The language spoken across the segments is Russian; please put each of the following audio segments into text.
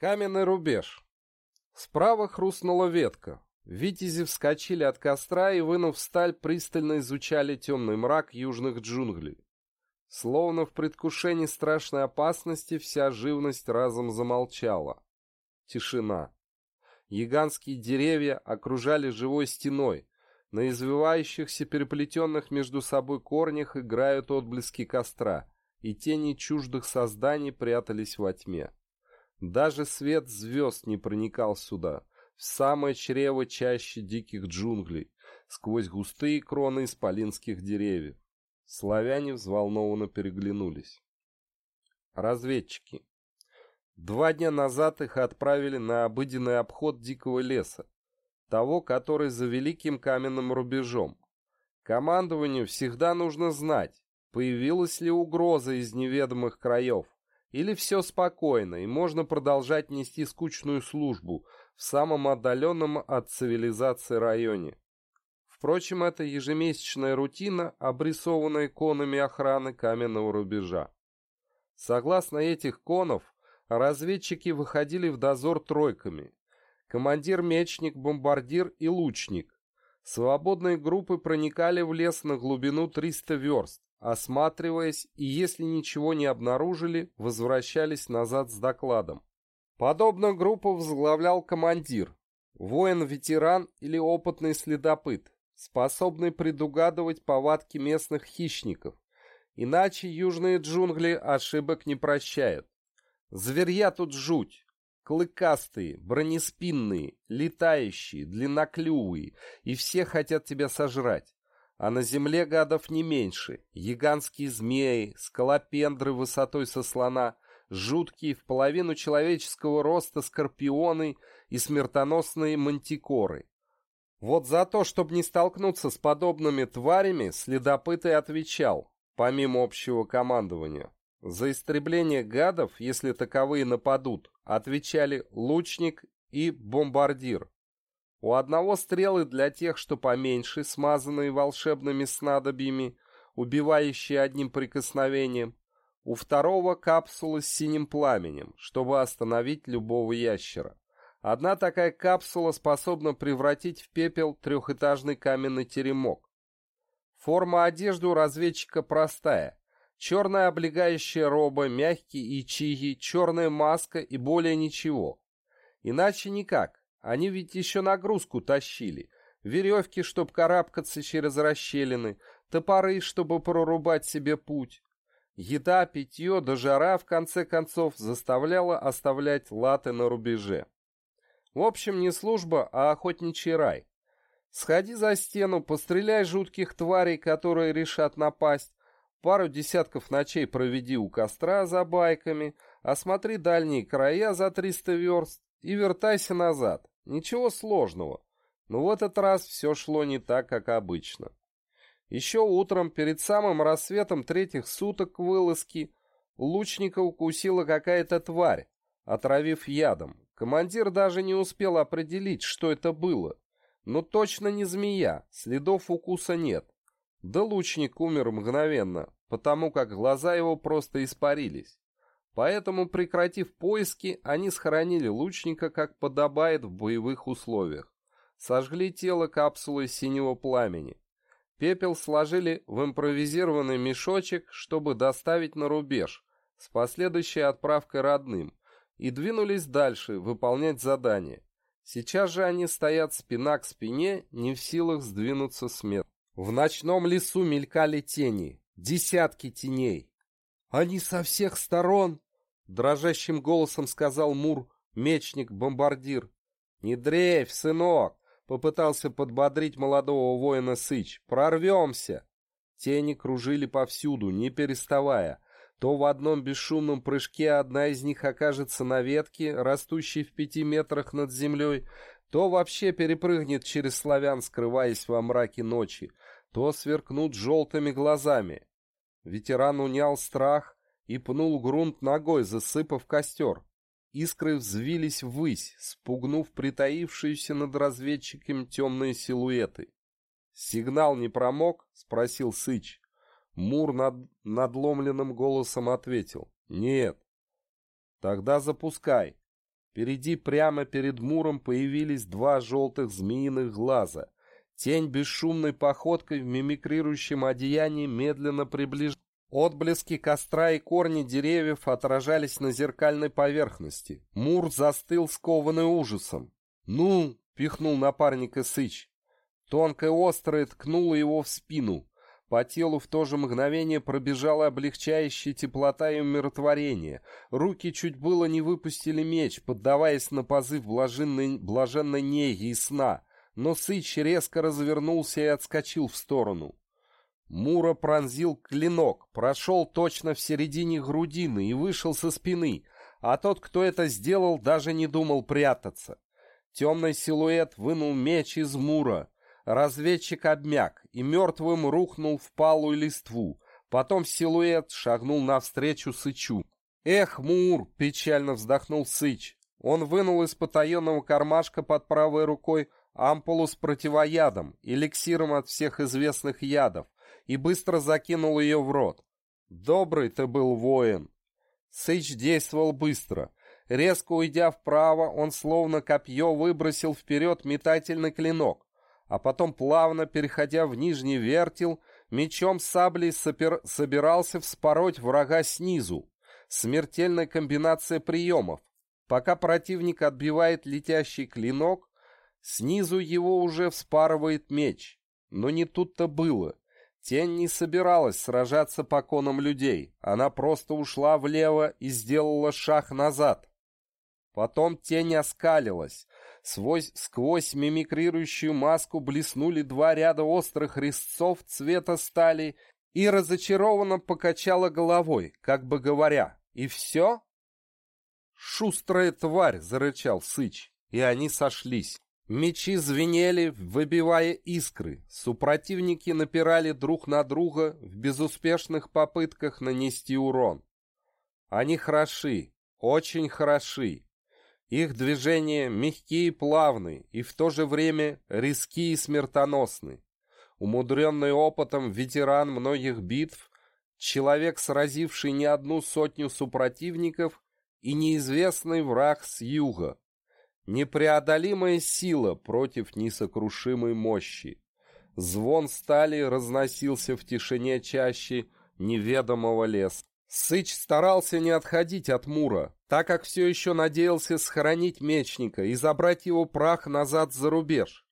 Каменный рубеж. Справа хрустнула ветка. Витязи вскочили от костра и, вынув сталь, пристально изучали темный мрак южных джунглей. Словно в предвкушении страшной опасности вся живность разом замолчала. Тишина. Гигантские деревья окружали живой стеной. На извивающихся переплетенных между собой корнях играют отблески костра, и тени чуждых созданий прятались во тьме. Даже свет звезд не проникал сюда, в самое чрево чаще диких джунглей, сквозь густые кроны исполинских деревьев. Славяне взволнованно переглянулись. Разведчики. Два дня назад их отправили на обыденный обход дикого леса, того, который за великим каменным рубежом. Командованию всегда нужно знать, появилась ли угроза из неведомых краев, или все спокойно, и можно продолжать нести скучную службу в самом отдаленном от цивилизации районе. Впрочем, это ежемесячная рутина, обрисованная конами охраны каменного рубежа. Согласно этих конов, разведчики выходили в дозор тройками. Командир, мечник, бомбардир и лучник. Свободные группы проникали в лес на глубину 300 верст, осматриваясь и, если ничего не обнаружили, возвращались назад с докладом. Подобно группу возглавлял командир, воин-ветеран или опытный следопыт, способный предугадывать повадки местных хищников. Иначе южные джунгли ошибок не прощают. Зверья тут жуть. Клыкастые, бронеспинные, летающие, длинноклювые, и все хотят тебя сожрать. А на земле гадов не меньше. Гигантские змеи, скалопендры высотой со слона, жуткие в половину человеческого роста скорпионы и смертоносные мантикоры. Вот за то, чтобы не столкнуться с подобными тварями, следопыт и отвечал, помимо общего командования. За истребление гадов, если таковые нападут, отвечали лучник и бомбардир. У одного стрелы для тех, что поменьше, смазанные волшебными снадобьями, убивающие одним прикосновением. У второго капсула с синим пламенем, чтобы остановить любого ящера. Одна такая капсула способна превратить в пепел трехэтажный каменный теремок. Форма одежды у разведчика простая. Черная облегающая роба, мягкий ичиги, черная маска и более ничего. Иначе никак. Они ведь еще нагрузку тащили. Веревки, чтоб карабкаться через расщелины, топоры, чтобы прорубать себе путь. Еда, питье да жара, в конце концов, заставляла оставлять латы на рубеже. В общем, не служба, а охотничий рай. Сходи за стену, постреляй жутких тварей, которые решат напасть, пару десятков ночей проведи у костра за байками, осмотри дальние края за 300 верст и вертайся назад. Ничего сложного, но в этот раз все шло не так, как обычно. Еще утром, перед самым рассветом третьих суток вылазки, лучника укусила какая-то тварь, отравив ядом. Командир даже не успел определить, что это было. Но точно не змея, следов укуса нет. Да лучник умер мгновенно, потому как глаза его просто испарились. Поэтому, прекратив поиски, они схоронили лучника, как подобает в боевых условиях. Сожгли тело капсулой синего пламени. Пепел сложили в импровизированный мешочек, чтобы доставить на рубеж, с последующей отправкой родным, и двинулись дальше выполнять задание. Сейчас же они стоят спина к спине, не в силах сдвинуться с места. В ночном лесу мелькали тени, десятки теней, «Они со всех сторон!» — дрожащим голосом сказал Мур, мечник-бомбардир. «Не дрейфь, сынок!» — попытался подбодрить молодого воина Сыч. «Прорвемся!» Тени кружили повсюду, не переставая. То в одном бесшумном прыжке одна из них окажется на ветке, растущей в пяти метрах над землей, то вообще перепрыгнет через славян, скрываясь во мраке ночи, то сверкнут желтыми глазами. Ветеран унял страх и пнул грунт ногой, засыпав костер. Искры взвились ввысь, спугнув притаившиеся над разведчиком темные силуэты. «Сигнал не промок?» — спросил Сыч. Мур над надломленным голосом ответил. «Нет». «Тогда запускай». Впереди прямо перед Муром появились два желтых змеиных глаза. Тень бесшумной походкой в мимикрирующем одеянии медленно приближалась. Отблески костра и корни деревьев отражались на зеркальной поверхности. Мур застыл, скованный ужасом. «Ну!» — пихнул напарника Сыч. Тонкое острое ткнуло его в спину. По телу в то же мгновение пробежала облегчающая теплота и умиротворение. Руки чуть было не выпустили меч, поддаваясь на позыв блаженной, блаженной неги и сна, но Сыч резко развернулся и отскочил в сторону. Мура пронзил клинок, прошел точно в середине грудины и вышел со спины, а тот, кто это сделал, даже не думал прятаться. Темный силуэт вынул меч из Мура, Разведчик обмяк и мертвым рухнул в палую листву. Потом силуэт шагнул навстречу Сычу. «Эх, Мур!» — печально вздохнул Сыч. Он вынул из потаенного кармашка под правой рукой ампулу с противоядом, эликсиром от всех известных ядов, и быстро закинул ее в рот. «Добрый ты был воин!» Сыч действовал быстро. Резко уйдя вправо, он словно копье выбросил вперед метательный клинок а потом, плавно переходя в нижний вертел, мечом саблей сопер... собирался вспороть врага снизу. Смертельная комбинация приемов. Пока противник отбивает летящий клинок, снизу его уже вспарывает меч. Но не тут-то было. Тень не собиралась сражаться по конам людей. Она просто ушла влево и сделала шаг назад. Потом тень оскалилась, Сквозь, сквозь мимикрирующую маску блеснули два ряда острых резцов цвета стали и разочарованно покачала головой, как бы говоря, «И все?» «Шустрая тварь!» — зарычал Сыч, и они сошлись. Мечи звенели, выбивая искры. Супротивники напирали друг на друга в безуспешных попытках нанести урон. Они хороши, очень хороши, их движения мягкие и плавные, и в то же время риски и смертоносны. Умудренный опытом ветеран многих битв, человек, сразивший не одну сотню супротивников, и неизвестный враг с юга. Непреодолимая сила против несокрушимой мощи. Звон стали разносился в тишине чаще неведомого леса. Сыч старался не отходить от Мура, так как все еще надеялся схоронить мечника и забрать его прах назад за рубеж.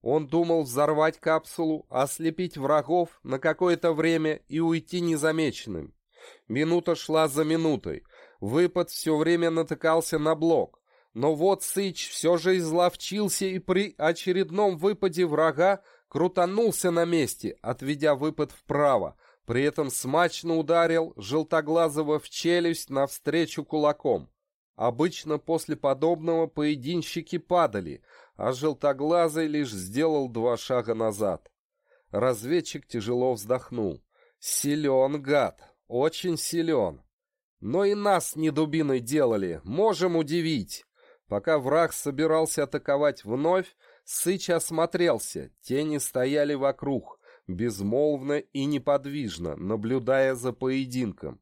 Он думал взорвать капсулу, ослепить врагов на какое-то время и уйти незамеченным. Минута шла за минутой. Выпад все время натыкался на блок. Но вот Сыч все же изловчился и при очередном выпаде врага крутанулся на месте, отведя выпад вправо, при этом смачно ударил Желтоглазого в челюсть навстречу кулаком. Обычно после подобного поединщики падали, а Желтоглазый лишь сделал два шага назад. Разведчик тяжело вздохнул. Силен, гад, очень силен. Но и нас не дубиной делали, можем удивить. Пока враг собирался атаковать вновь, Сыч осмотрелся, тени стояли вокруг безмолвно и неподвижно, наблюдая за поединком.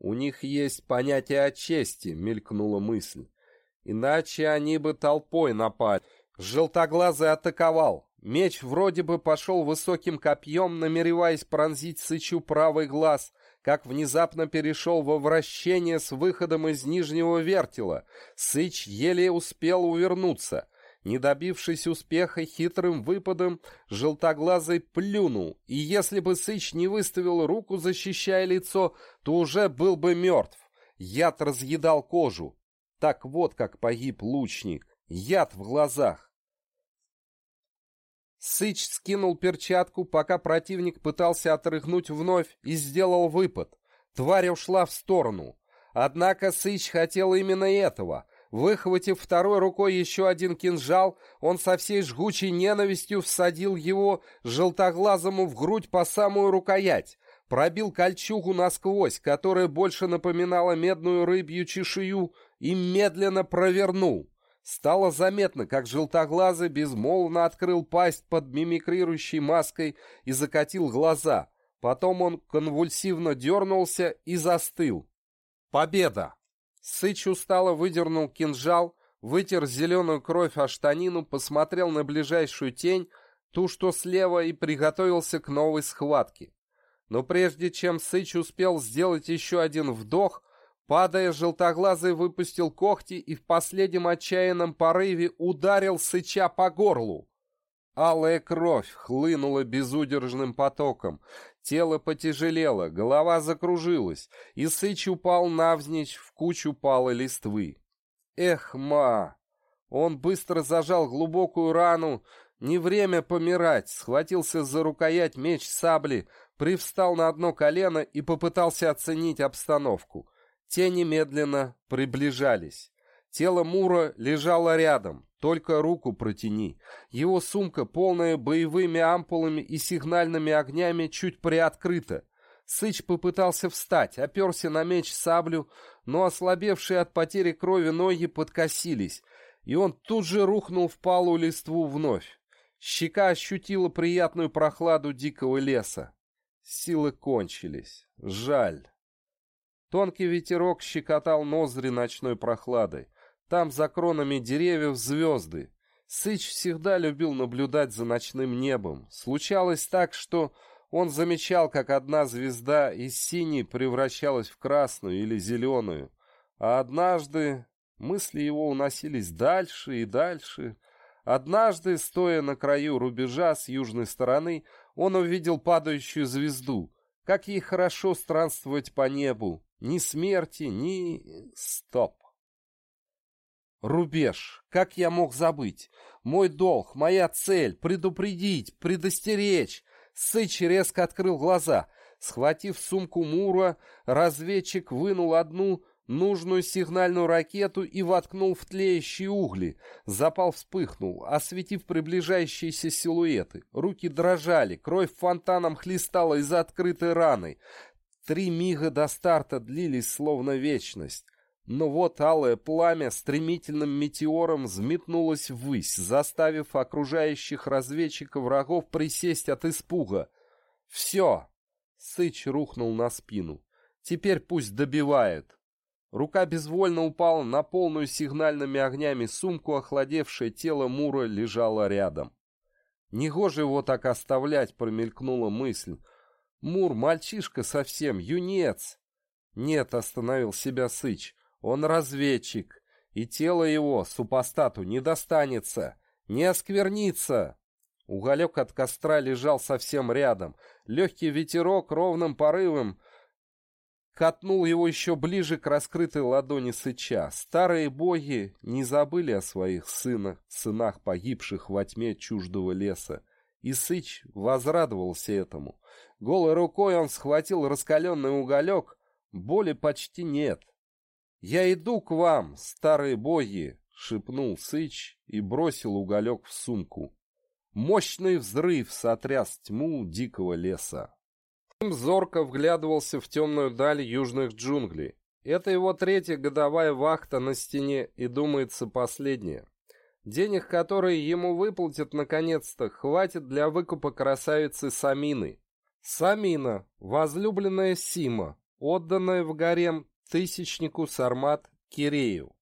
«У них есть понятие о чести», — мелькнула мысль. «Иначе они бы толпой напали». Желтоглазый атаковал. Меч вроде бы пошел высоким копьем, намереваясь пронзить Сычу правый глаз, как внезапно перешел во вращение с выходом из нижнего вертела. Сыч еле успел увернуться — не добившись успеха хитрым выпадом, желтоглазый плюнул, и если бы Сыч не выставил руку, защищая лицо, то уже был бы мертв. Яд разъедал кожу. Так вот как погиб лучник. Яд в глазах. Сыч скинул перчатку, пока противник пытался отрыгнуть вновь, и сделал выпад. Тварь ушла в сторону. Однако Сыч хотел именно этого — Выхватив второй рукой еще один кинжал, он со всей жгучей ненавистью всадил его желтоглазому в грудь по самую рукоять, пробил кольчугу насквозь, которая больше напоминала медную рыбью чешую, и медленно провернул. Стало заметно, как желтоглазый безмолвно открыл пасть под мимикрирующей маской и закатил глаза. Потом он конвульсивно дернулся и застыл. Победа! Сыч устало выдернул кинжал, вытер зеленую кровь о штанину, посмотрел на ближайшую тень, ту, что слева, и приготовился к новой схватке. Но прежде чем Сыч успел сделать еще один вдох, падая, желтоглазый выпустил когти и в последнем отчаянном порыве ударил Сыча по горлу. Алая кровь хлынула безудержным потоком, тело потяжелело, голова закружилась, и Сыч упал навзничь в кучу палой листвы. Эх, ма! Он быстро зажал глубокую рану, не время помирать, схватился за рукоять меч сабли, привстал на одно колено и попытался оценить обстановку. Те немедленно приближались. Тело Мура лежало рядом, только руку протяни. Его сумка, полная боевыми ампулами и сигнальными огнями, чуть приоткрыта. Сыч попытался встать, оперся на меч саблю, но ослабевшие от потери крови ноги подкосились, и он тут же рухнул в палу листву вновь. Щека ощутила приятную прохладу дикого леса. Силы кончились. Жаль. Тонкий ветерок щекотал ноздри ночной прохладой. Там за кронами деревьев звезды. Сыч всегда любил наблюдать за ночным небом. Случалось так, что он замечал, как одна звезда из синей превращалась в красную или зеленую. А однажды мысли его уносились дальше и дальше. Однажды, стоя на краю рубежа с южной стороны, он увидел падающую звезду. Как ей хорошо странствовать по небу. Ни смерти, ни... Стоп. Рубеж. Как я мог забыть? Мой долг, моя цель — предупредить, предостеречь. Сыч резко открыл глаза. Схватив сумку Мура, разведчик вынул одну нужную сигнальную ракету и воткнул в тлеющие угли. Запал вспыхнул, осветив приближающиеся силуэты. Руки дрожали, кровь фонтаном хлестала из открытой раны. Три мига до старта длились словно вечность. Но вот алое пламя стремительным метеором взметнулось ввысь, заставив окружающих разведчиков врагов присесть от испуга. «Все!» — Сыч рухнул на спину. «Теперь пусть добивают!» Рука безвольно упала на полную сигнальными огнями сумку, охладевшее тело Мура лежало рядом. Негоже его так оставлять, промелькнула мысль. Мур, мальчишка совсем, юнец. Нет, остановил себя Сыч. Он разведчик, и тело его супостату не достанется, не осквернится. Уголек от костра лежал совсем рядом. Легкий ветерок ровным порывом катнул его еще ближе к раскрытой ладони сыча. Старые боги не забыли о своих сынах, сынах погибших во тьме чуждого леса. И Сыч возрадовался этому. Голой рукой он схватил раскаленный уголек, боли почти нет. «Я иду к вам, старые боги!» — шепнул Сыч и бросил уголек в сумку. Мощный взрыв сотряс тьму дикого леса. Зорко вглядывался в темную даль южных джунглей. Это его третья годовая вахта на стене и, думается, последняя. Денег, которые ему выплатят наконец-то, хватит для выкупа красавицы Самины. Самина, возлюбленная Сима, отданная в гарем тысячнику Сармат Кирею.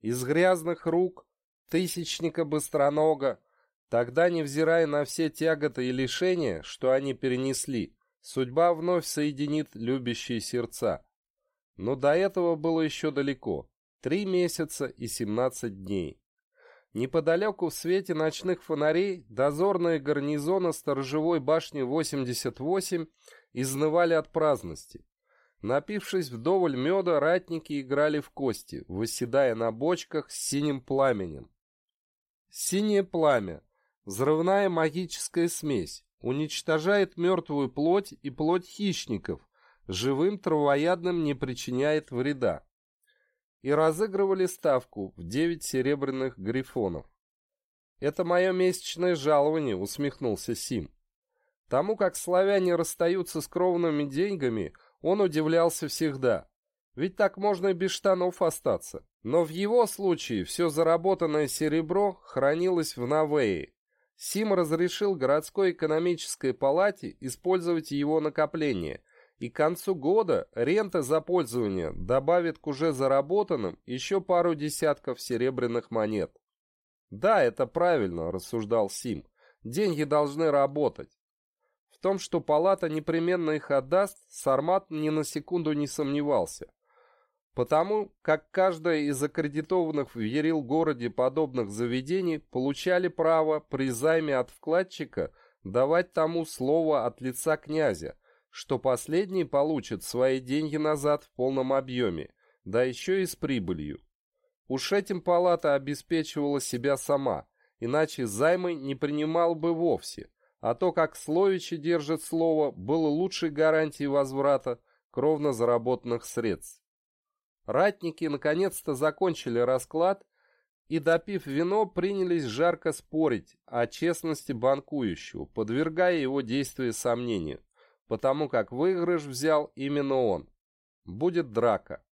Из грязных рук тысячника Быстронога, тогда, невзирая на все тяготы и лишения, что они перенесли, Судьба вновь соединит любящие сердца. Но до этого было еще далеко. Три месяца и семнадцать дней. Неподалеку в свете ночных фонарей дозорные гарнизона сторожевой башни 88 изнывали от праздности. Напившись вдоволь меда, ратники играли в кости, восседая на бочках с синим пламенем. Синее пламя — взрывная магическая смесь, уничтожает мертвую плоть и плоть хищников, живым травоядным не причиняет вреда. И разыгрывали ставку в девять серебряных грифонов. «Это мое месячное жалование», — усмехнулся Сим. Тому, как славяне расстаются с кровными деньгами, он удивлялся всегда. Ведь так можно и без штанов остаться. Но в его случае все заработанное серебро хранилось в Навее, Сим разрешил городской экономической палате использовать его накопление и к концу года рента за пользование добавит к уже заработанным еще пару десятков серебряных монет. «Да, это правильно», — рассуждал Сим. «Деньги должны работать». В том, что палата непременно их отдаст, Сармат ни на секунду не сомневался. Потому как каждая из аккредитованных в Ерил-городе подобных заведений получали право при займе от вкладчика давать тому слово от лица князя, что последний получит свои деньги назад в полном объеме, да еще и с прибылью. Уж этим палата обеспечивала себя сама, иначе займы не принимал бы вовсе, а то, как Словичи держит слово, было лучшей гарантией возврата кровно заработанных средств. Ратники наконец-то закончили расклад и, допив вино, принялись жарко спорить о честности банкующего, подвергая его действия сомнению, потому как выигрыш взял именно он. Будет драка.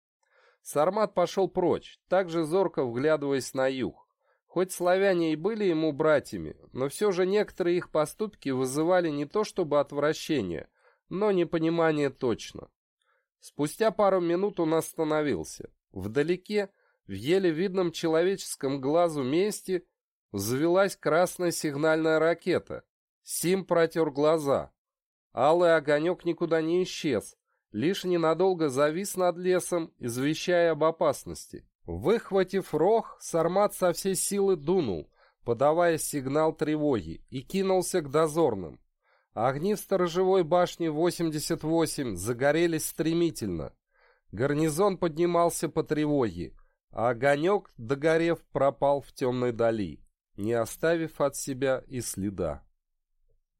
Сармат пошел прочь, также зорко вглядываясь на юг. Хоть славяне и были ему братьями, но все же некоторые их поступки вызывали не то чтобы отвращение, но непонимание точно. Спустя пару минут он остановился. Вдалеке, в еле видном человеческом глазу месте, взвелась красная сигнальная ракета. Сим протер глаза. Алый огонек никуда не исчез, лишь ненадолго завис над лесом, извещая об опасности. Выхватив рог, Сармат со всей силы дунул, подавая сигнал тревоги, и кинулся к дозорным. Огни в сторожевой башне 88 загорелись стремительно. Гарнизон поднимался по тревоге, а огонек, догорев, пропал в темной дали, не оставив от себя и следа.